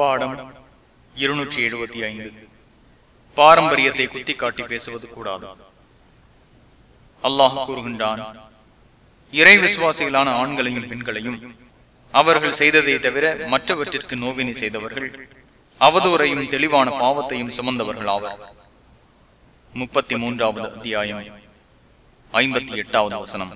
பாடம் இருநூற்றி எழுபத்தி ஐந்து. பாரம்பரியத்தை குத்தி காட்டி பேசுவது கூடாது. அல்லாஹ் கூறுகின்றான் இறை விசுவாசிகளான ஆண்களையும் பெண்களையும் அவர்கள் செய்ததை தவிர மற்றவற்றிற்கு நோவினை செய்தவர்கள் அவதூறையும் தெளிவான பாவத்தையும் சுமந்தவர்கள் ஆவர். முப்பத்தி மூன்றாவது அத்தியாயம் ஐம்பத்தி எட்டாவது வசனம்.